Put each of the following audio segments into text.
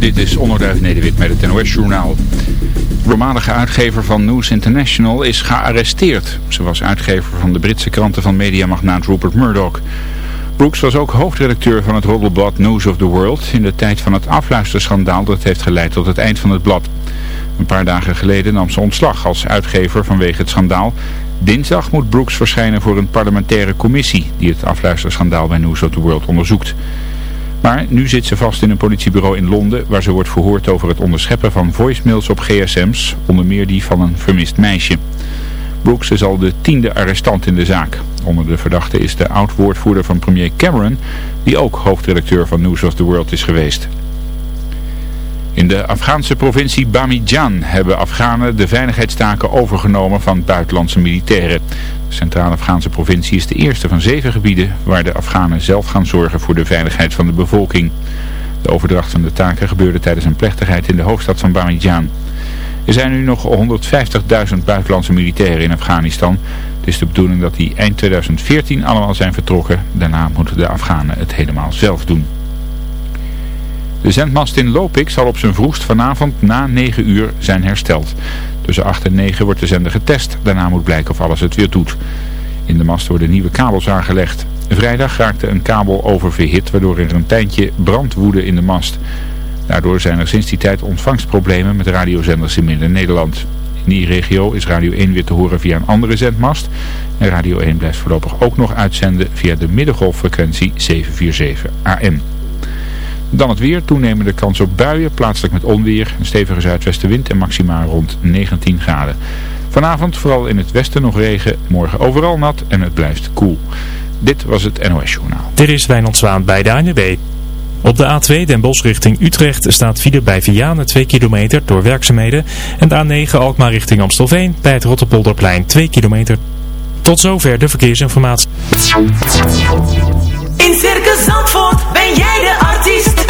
Dit is Onderduif Nederwit met het NOS-journaal. De voormalige uitgever van News International is gearresteerd. Ze was uitgever van de Britse kranten van mediamagnaat Rupert Murdoch. Brooks was ook hoofdredacteur van het roddelblad News of the World... in de tijd van het afluisterschandaal dat heeft geleid tot het eind van het blad. Een paar dagen geleden nam ze ontslag als uitgever vanwege het schandaal. Dinsdag moet Brooks verschijnen voor een parlementaire commissie... die het afluisterschandaal bij News of the World onderzoekt. Maar nu zit ze vast in een politiebureau in Londen waar ze wordt verhoord over het onderscheppen van voicemails op gsm's, onder meer die van een vermist meisje. Brooks is al de tiende arrestant in de zaak. Onder de verdachte is de oud-woordvoerder van premier Cameron, die ook hoofdredacteur van News of the World is geweest. In de Afghaanse provincie Bamijan hebben Afghanen de veiligheidstaken overgenomen van buitenlandse militairen. De Centraal-Afghaanse provincie is de eerste van zeven gebieden waar de Afghanen zelf gaan zorgen voor de veiligheid van de bevolking. De overdracht van de taken gebeurde tijdens een plechtigheid in de hoofdstad van Bamijan. Er zijn nu nog 150.000 buitenlandse militairen in Afghanistan. Het is de bedoeling dat die eind 2014 allemaal zijn vertrokken. Daarna moeten de Afghanen het helemaal zelf doen. De zendmast in Lopik zal op zijn vroegst vanavond na 9 uur zijn hersteld. Tussen 8 en 9 wordt de zender getest. Daarna moet blijken of alles het weer doet. In de mast worden nieuwe kabels aangelegd. Vrijdag raakte een kabel oververhit waardoor er een tijdje brand woedde in de mast. Daardoor zijn er sinds die tijd ontvangstproblemen met radiozenders in Midden-Nederland. In die regio is Radio 1 weer te horen via een andere zendmast. En Radio 1 blijft voorlopig ook nog uitzenden via de middengolffrequentie 747 AM. Dan het weer, toenemende kans op buien, plaatselijk met onweer, een stevige zuidwestenwind en maximaal rond 19 graden. Vanavond vooral in het westen nog regen, morgen overal nat en het blijft koel. Dit was het NOS Journaal. Dit is Wijnand Zwaan bij de ANWB. Op de A2 Den Bosch richting Utrecht staat file bij Vianen 2 kilometer door werkzaamheden. En de A9 Alkmaar richting Amstelveen bij het Rotterpolderplein 2 kilometer. Tot zover de verkeersinformatie. In Circus Zandvoort ben jij de artiest.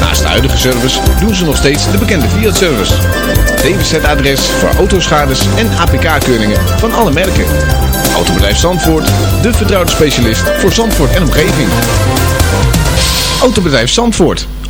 Naast de huidige service doen ze nog steeds de bekende Fiat-service. DWZ-adres voor autoschades en APK-keuringen van alle merken. Autobedrijf Zandvoort, de vertrouwde specialist voor Zandvoort en omgeving. Autobedrijf Zandvoort,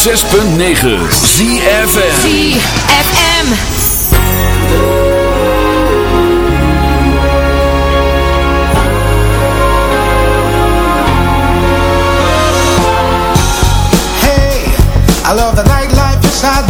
106.9 ZFM ZFM. Hey, I love the nightlife, yes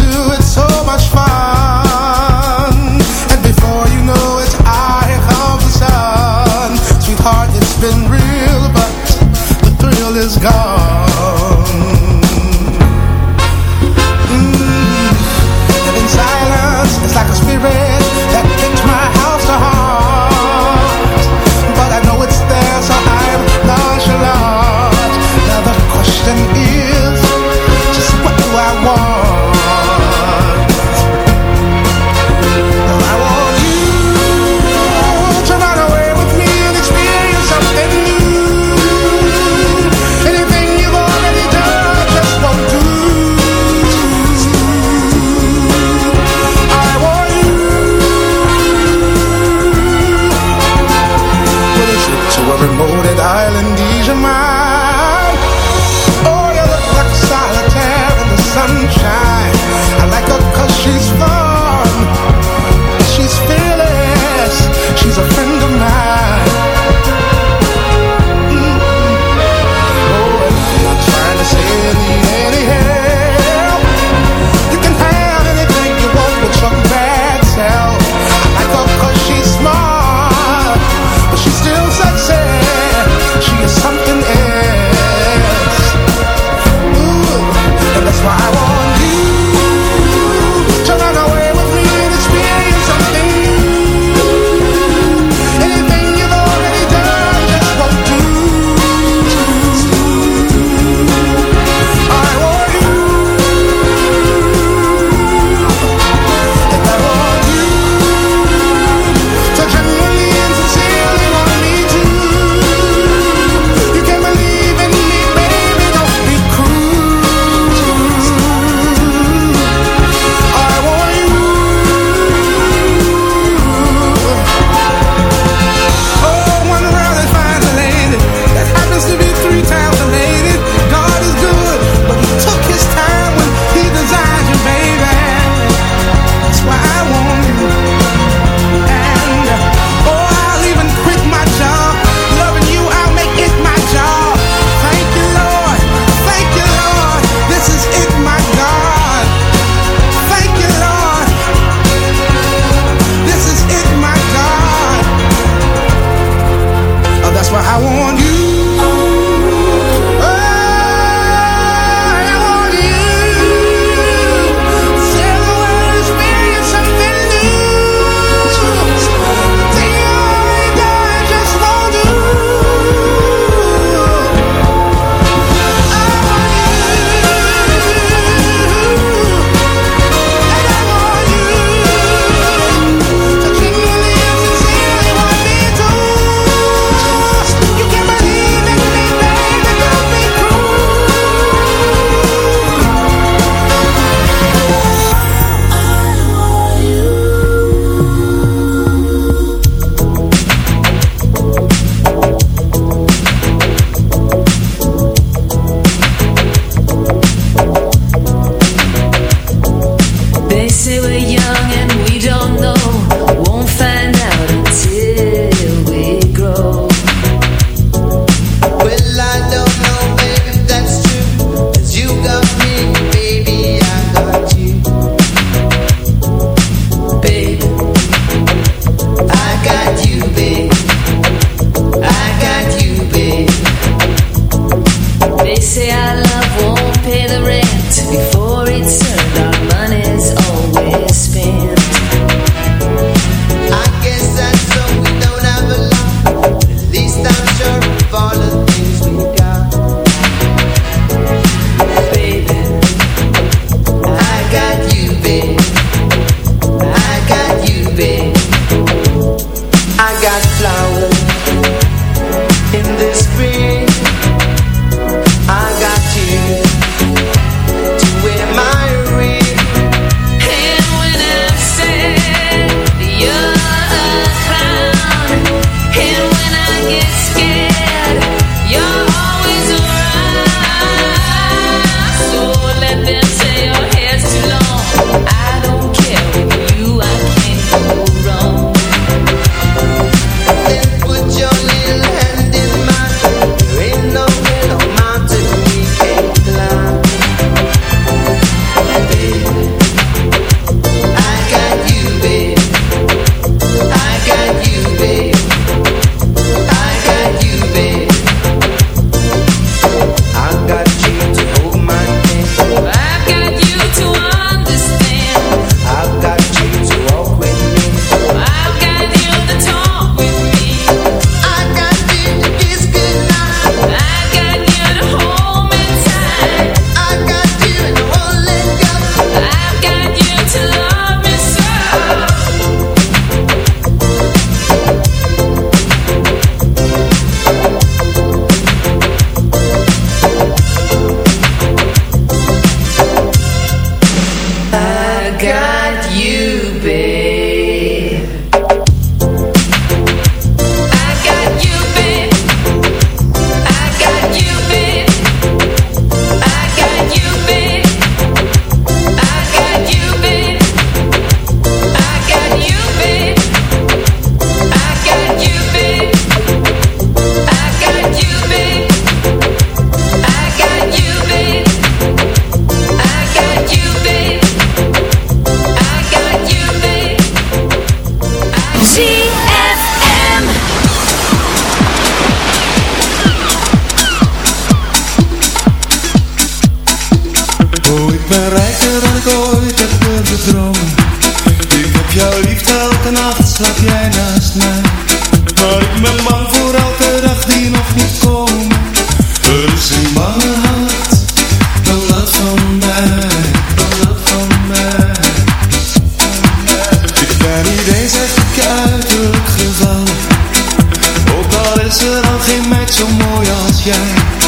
Yeah.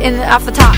in off the top.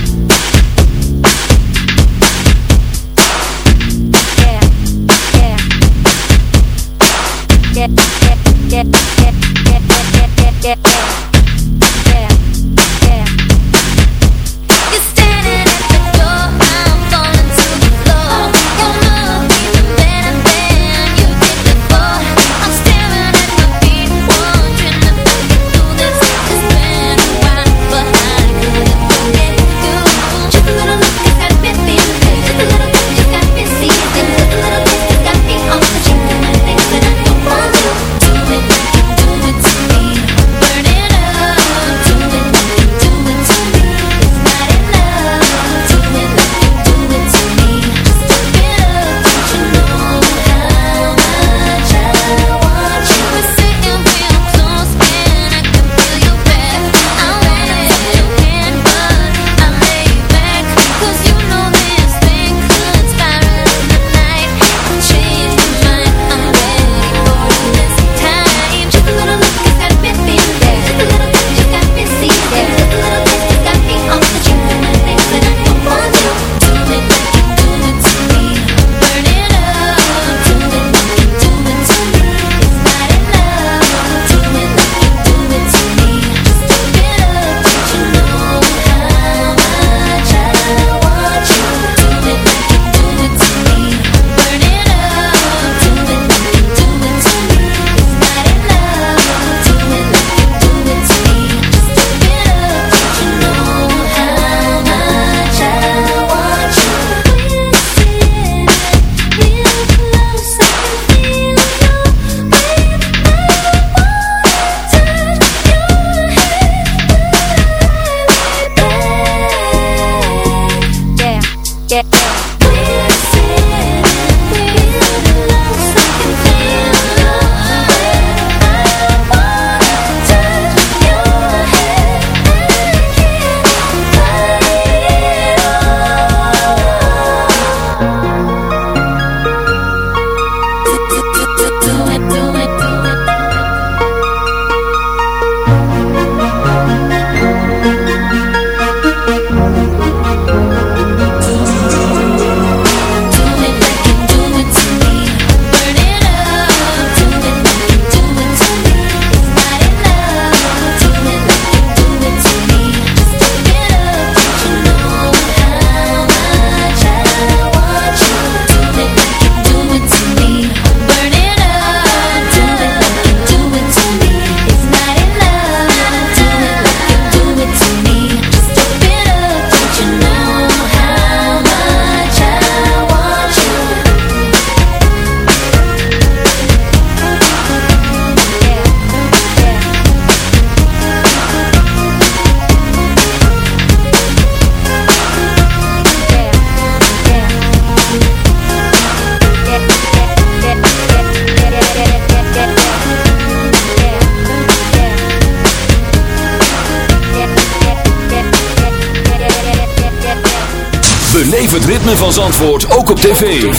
Beleef het ritme van Zandvoort ook op tv.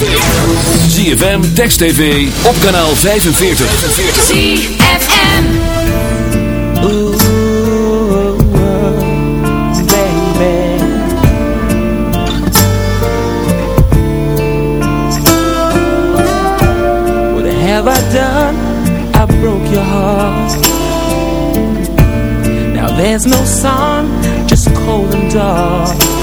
ZFM, Text TV, op kanaal 45. ZFM Ooh, What have I done? I broke your heart Now there's no sun, just cold and dark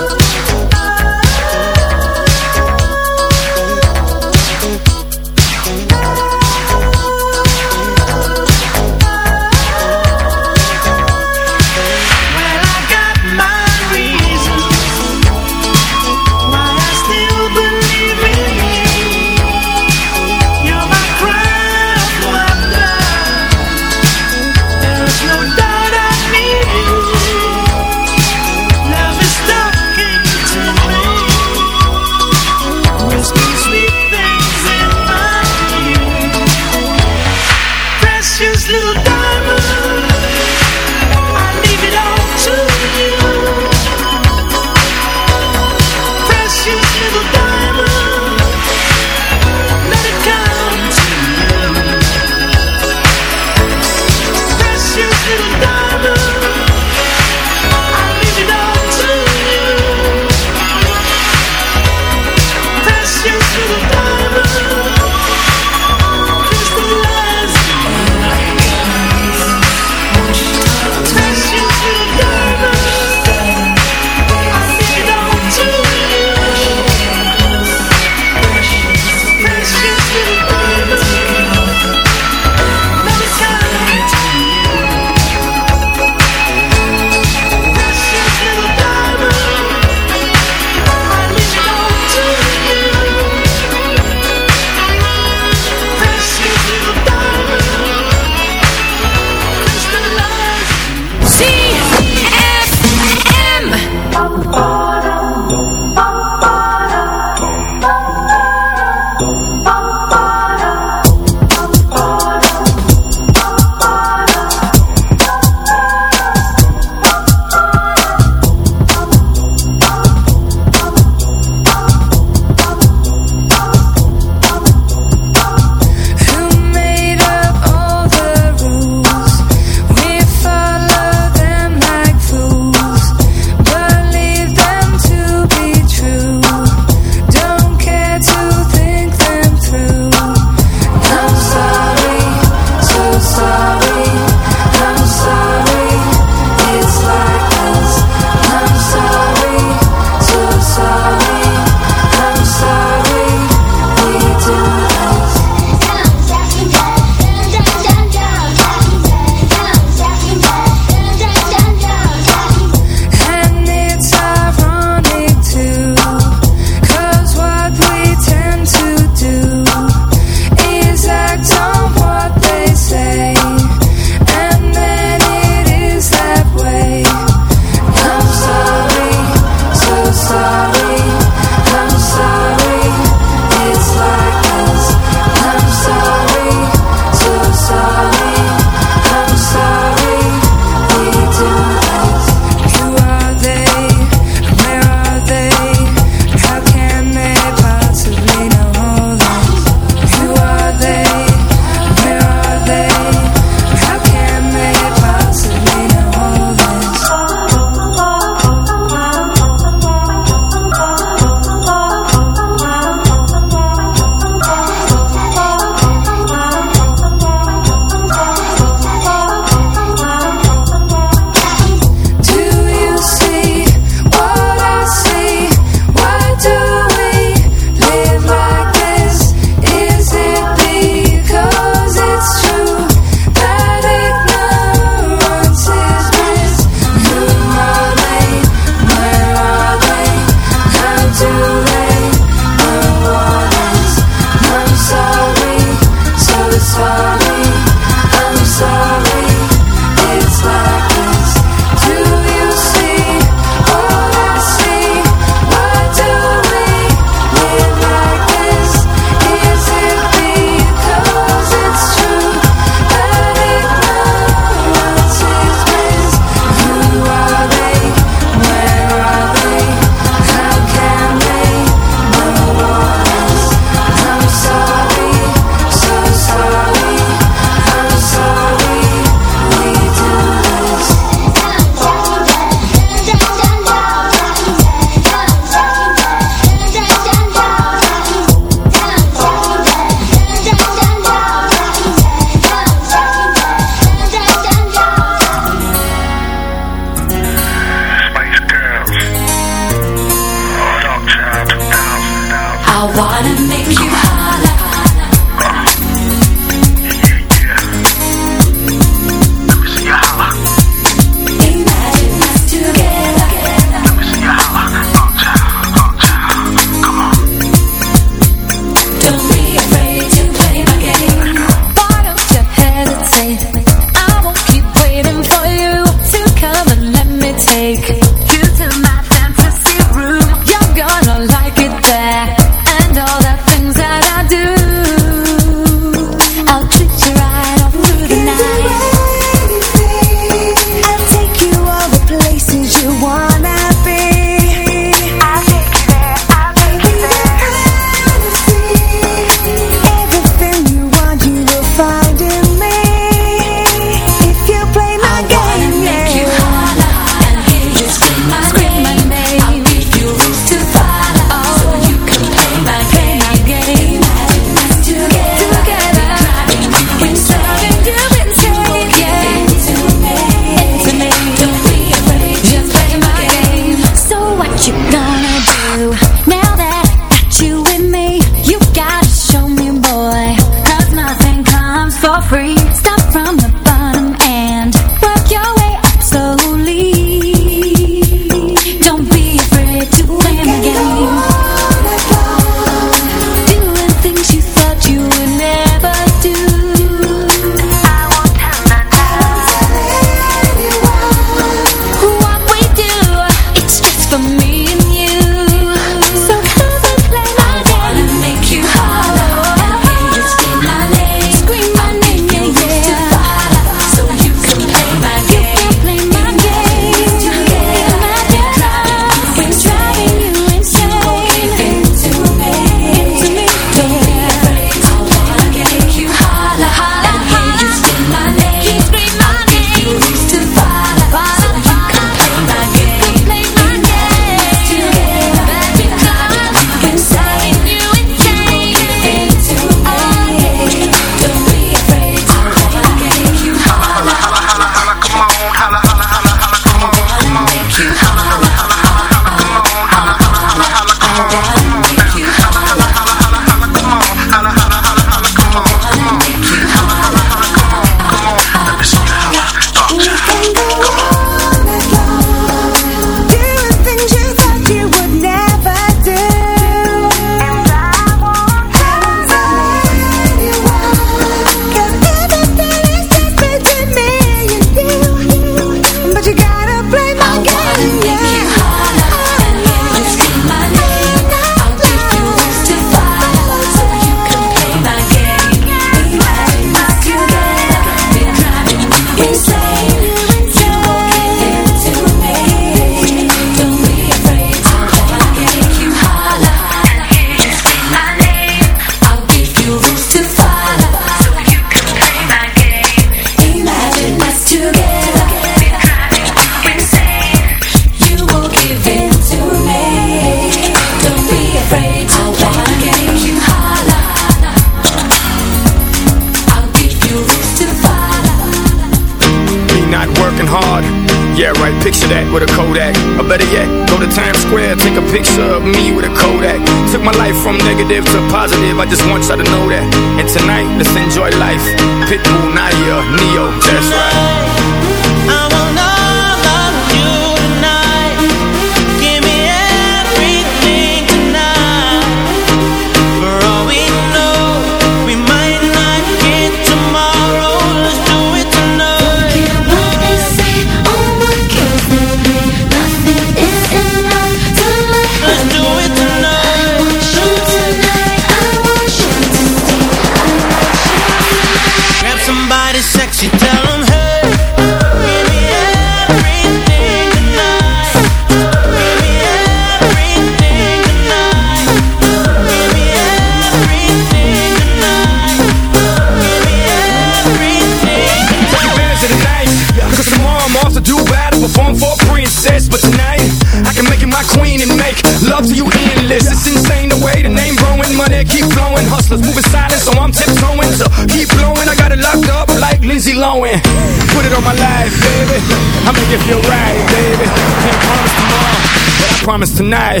promise tonight.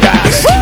God.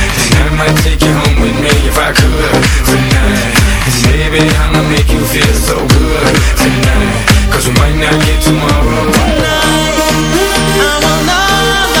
I might take you home with me if I could tonight. And baby, I'ma make you feel so good tonight. Cause we might not get tomorrow. Grab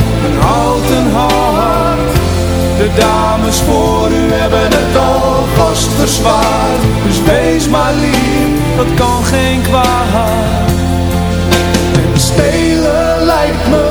een houten hart. De dames voor u hebben het alvast verzwaard. Dus wees maar lief, dat kan geen kwaad. En stelen lijkt me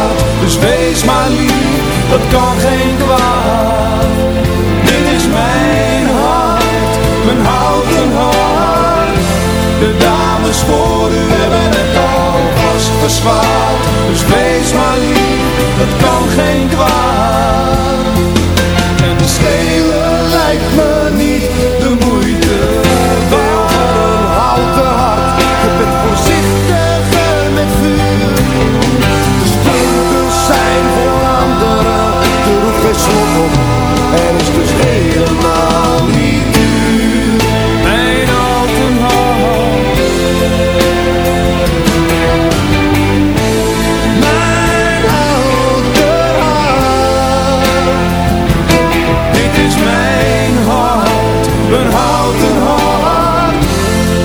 Dus wees maar lief, dat kan geen kwaad. Dit is mijn hart, mijn houten hart. De dames voor u hebben het alvast verzwaard. Dus wees maar lief, dat kan geen kwaad. En de stelen lijkt me